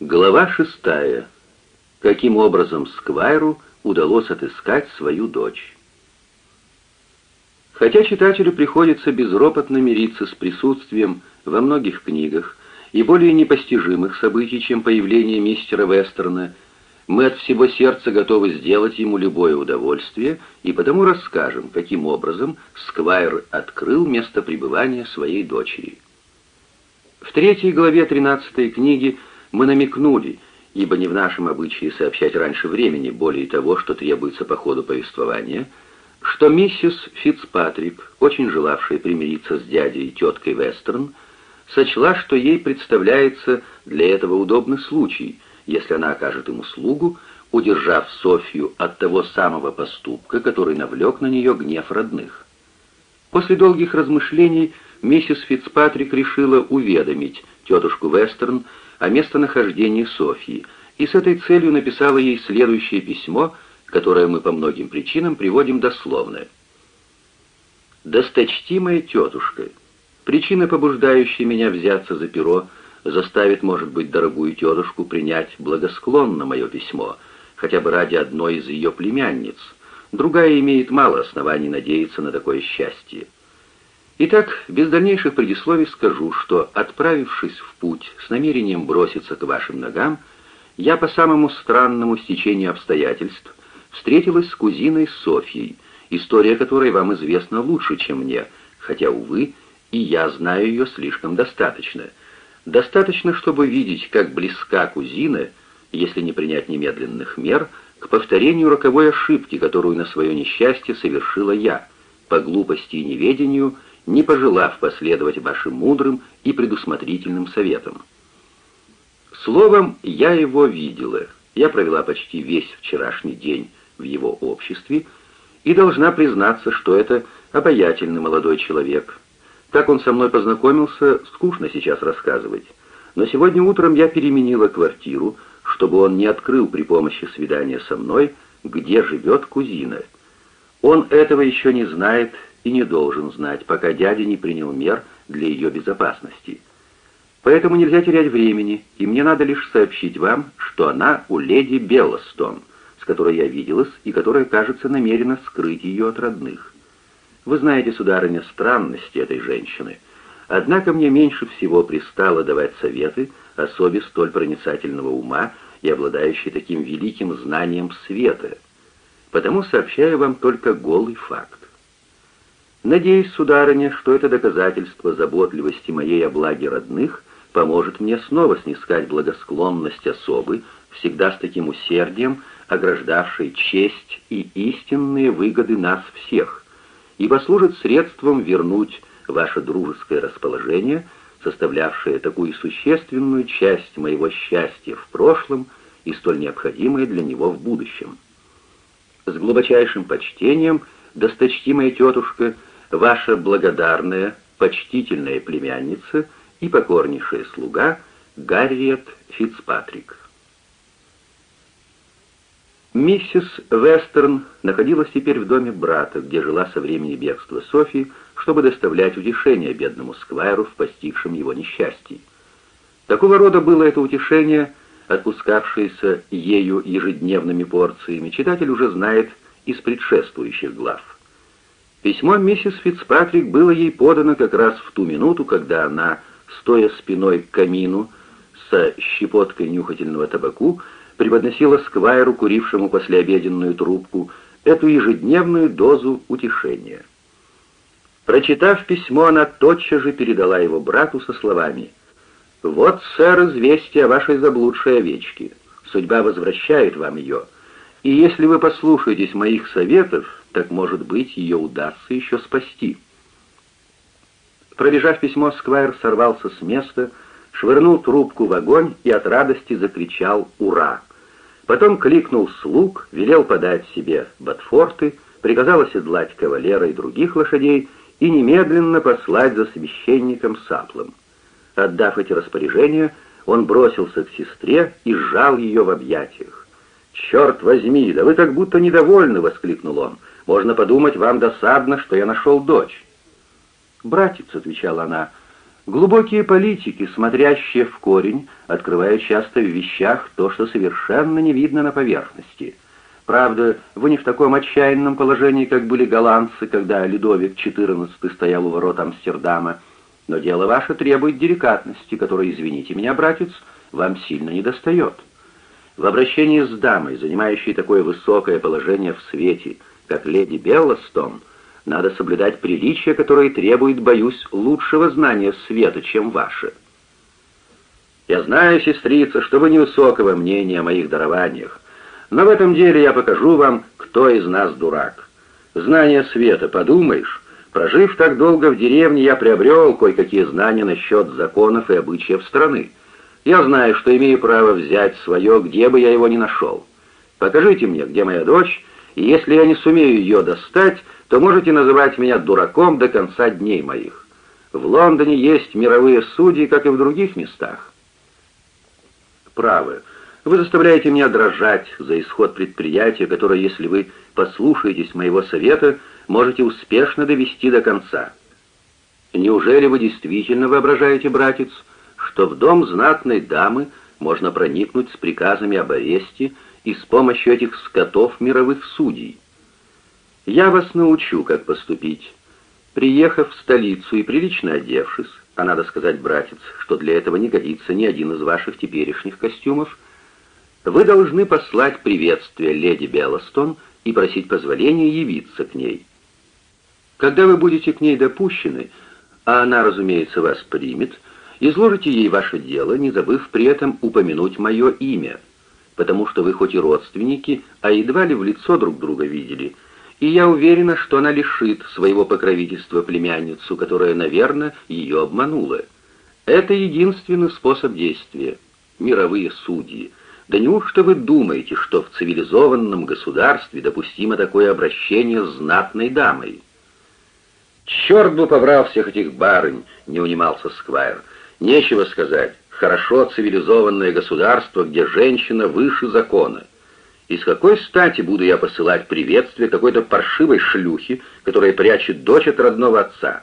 Глава шестая. Каким образом Сквайру удалось отыскать свою дочь? Хотя читателю приходится безропотно мириться с присутствием во многих книгах и более непостижимых событий, чем появление мистера Вестерна, мы от всего сердца готовы сделать ему любое удовольствие и потому расскажем, каким образом Сквайр открыл место пребывания своей дочери. В третьей главе 13 книги мы намекнули, ибо не в нашем обычае сообщать раньше времени более того, что требуется по ходу повествования, что миссис Фицпатрик, очень желавшая примириться с дядей и теткой Вестерн, сочла, что ей представляется для этого удобный случай, если она окажет ему услугу, удержав Софью от того самого поступка, который навлек на нее гнев родных. После долгих размышлений миссис Фицпатрик решила уведомить тетушку Вестерн о местонахождении Софьи, и с этой целью написала ей следующее письмо, которое мы по многим причинам приводим дословно. «Досточтимая тетушка, причина, побуждающая меня взяться за перо, заставит, может быть, дорогую тетушку принять благосклонно мое письмо, хотя бы ради одной из ее племянниц. Другая имеет мало оснований надеяться на такое счастье. Итак, без дальнейших предисловий скажу, что, отправившись в путь с намерением броситься к вашим ногам, я по самому странному стечению обстоятельств встретилась с кузиной Софьей, история которой вам известна лучше, чем мне, хотя, увы, и я знаю ее слишком достаточно. Достаточно, чтобы видеть, как близка кузина, если не принять немедленных мер, к повторению роковой ошибки, которую на свое несчастье совершила я, по глупости и неведению – не пожелав последовать вашим мудрым и предусмотрительным советам. Словом, я его видела. Я провела почти весь вчерашний день в его обществе и должна признаться, что это обаятельный молодой человек. Как он со мной познакомился, скучно сейчас рассказывать. Но сегодня утром я переменила квартиру, чтобы он не открыл при помощи свидания со мной, где живет кузина. Он этого еще не знает и не должен знать, пока дядя не принял мер для ее безопасности. Поэтому нельзя терять времени, и мне надо лишь сообщить вам, что она у леди Беллостон, с которой я виделась и которая, кажется, намерена скрыть ее от родных. Вы знаете, сударыня, странности этой женщины. Однако мне меньше всего пристало давать советы особе столь проницательного ума и обладающей таким великим знанием света. Потому сообщаю вам только голый факт. Надеюсь, сударыня, что это доказательство заботливости моей о благе родных поможет мне снова снискать благосклонность особы, всегда с таким усердием, ограждавшей честь и истинные выгоды нас всех, и послужит средством вернуть ваше дружеское расположение, составлявшее такую существенную часть моего счастья в прошлом и столь необходимое для него в будущем. С глубочайшим почтением, досточтимая тетушка, ваша благодарная, почтительная племянница и покорнейшая слуга Гарриет Фицпатрик. Миссис Вестерн находилась теперь в доме брата, где жила со времени бегства Софии, чтобы доставлять утешение бедному Сквайру в постигшем его несчастье. Такого рода было это утешение, отпускавшееся ею ежедневными порциями, читатель уже знает из предшествующих глав. Письмо миссис Фицпатрик было ей подано как раз в ту минуту, когда она, стоя спиной к камину со щепоткой нюхательного табаку, преподносила сквайру, курившему послеобеденную трубку, эту ежедневную дозу утешения. Прочитав письмо, она тотчас же передала его брату со словами «Вот, сэр, известие о вашей заблудшей овечке. Судьба возвращает вам ее, и если вы послушаетесь моих советов, так, может быть, ее удастся еще спасти. Пробежав письмо, Сквайр сорвался с места, швырнул трубку в огонь и от радости закричал «Ура!». Потом кликнул слуг, велел подать себе ботфорты, приказал оседлать кавалера и других лошадей и немедленно послать за священником Саплом. Отдав эти распоряжения, он бросился к сестре и сжал ее в объятиях. «Черт возьми, да вы как будто недовольны!» — воскликнул он. Можно подумать, вам досадно, что я нашел дочь». «Братец», — отвечала она, — Глубокие политики, смотрящие в корень, открывают часто в вещах то, что совершенно не видно на поверхности. Правда, вы не в таком отчаянном положении, как были голландцы, когда Людовик XIV стоял у ворот Амстердама, но дело ваше требует деликатности, которой, извините меня, братец, вам сильно недостает. В обращении с дамой, занимающей такое высокое положение в свете, как леди Беллостон, надо соблюдать приличия, которые требуют, боюсь, лучшего знания света, чем ваше. Я знаю, сестрица, что вы невысокого мнения о моих дарованиях, но в этом деле я покажу вам, кто из нас дурак. Знание света, подумаешь, прожив так долго в деревне, я приобрел кое-какие знания насчет законов и обычаев страны. Я знаю, что имею право взять свое, где бы я его ни нашел. Покажите мне, где моя дочь, и если я не сумею ее достать, то можете называть меня дураком до конца дней моих. В Лондоне есть мировые судьи, как и в других местах. Правы. Вы заставляете меня дрожать за исход предприятия, которое, если вы послушаетесь моего совета, можете успешно довести до конца. Неужели вы действительно воображаете, братец, что в дом знатной дамы можно проникнуть с приказами об аресте и с помощью этих скотов мировых судей? Я вас научу, как поступить. Приехав в столицу и прилично одевшись, а надо сказать, братец, что для этого не годится ни один из ваших теперешних костюмов, вы должны послать приветствие леди Беллостон и просить позволения явиться к ней. Когда вы будете к ней допущены, а она, разумеется, вас примет, изложите ей ваше дело, не забыв при этом упомянуть мое имя, потому что вы хоть и родственники, а едва ли в лицо друг друга видели — и я уверена, что она лишит своего покровительства племянницу, которая, наверное, ее обманула. Это единственный способ действия. Мировые судьи. Да неужто вы думаете, что в цивилизованном государстве допустимо такое обращение с знатной дамой? «Черт бы побрал всех этих барынь!» — не унимался Сквайр. «Нечего сказать. Хорошо цивилизованное государство, где женщина выше закона». И с какой стати буду я посылать приветствие какой-то паршивой шлюхи, которая прячет дочь от родного отца?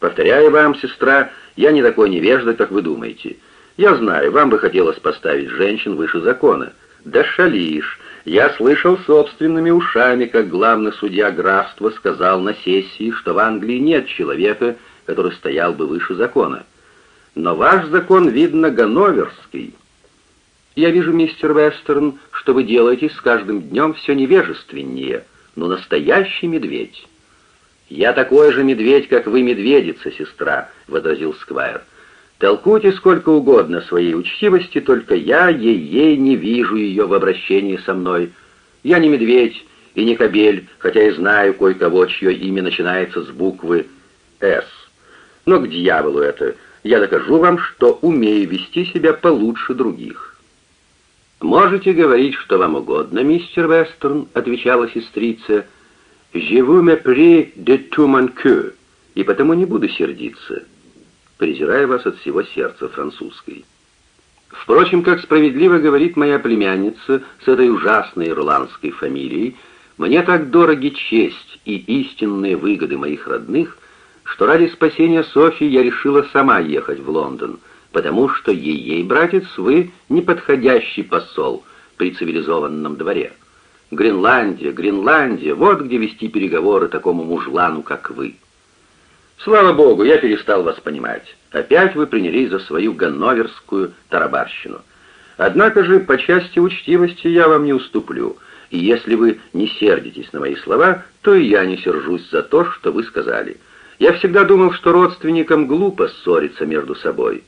Повторяю вам, сестра, я не такой невежда, как вы думаете. Я знаю, вам бы хотелось поставить женщин выше закона. Да шалишь. Я слышал собственными ушами, как главный судья графства сказал на сессии, что в Англии нет человека, который стоял бы выше закона. Но ваш закон, видно, ганноверский. Я вижу, мистер Вестерн, что вы делаетесь с каждым днем все невежественнее, но настоящий медведь». «Я такой же медведь, как вы медведица, сестра», — возразил Сквайр. «Толкуйте сколько угодно своей учтивости, только я ей-ей не вижу ее в обращении со мной. Я не медведь и не кобель, хотя и знаю кое-кого, чье имя начинается с буквы «С». Но к дьяволу это. Я докажу вам, что умею вести себя получше других». «Можете говорить, что вам угодно, мистер Вестерн», — отвечала сестрица. «Je vous mépris de tout и потому не буду сердиться, презирая вас от всего сердца французской». Впрочем, как справедливо говорит моя племянница с этой ужасной ирландской фамилией, мне так дороги честь и истинные выгоды моих родных, что ради спасения Софии я решила сама ехать в Лондон — потому что ей, братец, вы неподходящий посол при цивилизованном дворе. Гренландия, Гренландия, вот где вести переговоры такому мужлану, как вы. Слава богу, я перестал вас понимать. Опять вы принялись за свою ганноверскую тарабарщину. Однако же, по части учтивости я вам не уступлю, и если вы не сердитесь на мои слова, то и я не сержусь за то, что вы сказали. Я всегда думал, что родственникам глупо ссориться между собой.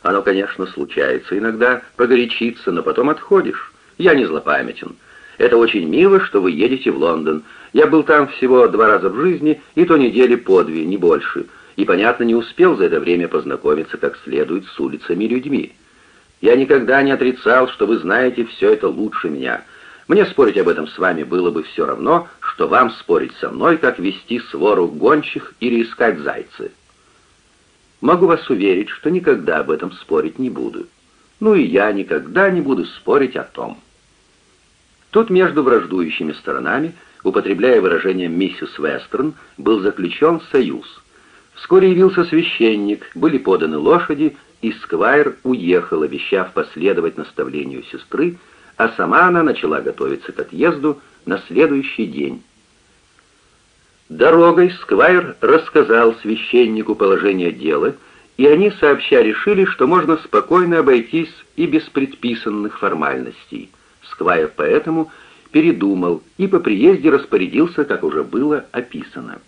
Оно, конечно, случается иногда погорячиться, но потом отходишь. Я не злопамятен. Это очень мило, что вы едете в Лондон. Я был там всего два раза в жизни, и то недели по две, не больше. И, понятно, не успел за это время познакомиться как следует с улицами и людьми. Я никогда не отрицал, что вы знаете все это лучше меня. Мне спорить об этом с вами было бы все равно, что вам спорить со мной, как вести свору гончих или искать зайцы. Могу вас уверить, что никогда об этом спорить не буду. Ну и я никогда не буду спорить о том. Тут между враждующими сторонами, употребляя выражение «миссис Вестерн», был заключен союз. Вскоре явился священник, были поданы лошади, и Сквайр уехал, обещав последовать наставлению сестры, а сама она начала готовиться к отъезду на следующий день. Дорогой Сквайр рассказал священнику положение дела, и они сообща решили, что можно спокойно обойтись и без предписанных формальностей. Сквайр поэтому передумал и по приезде распорядился, как уже было описано.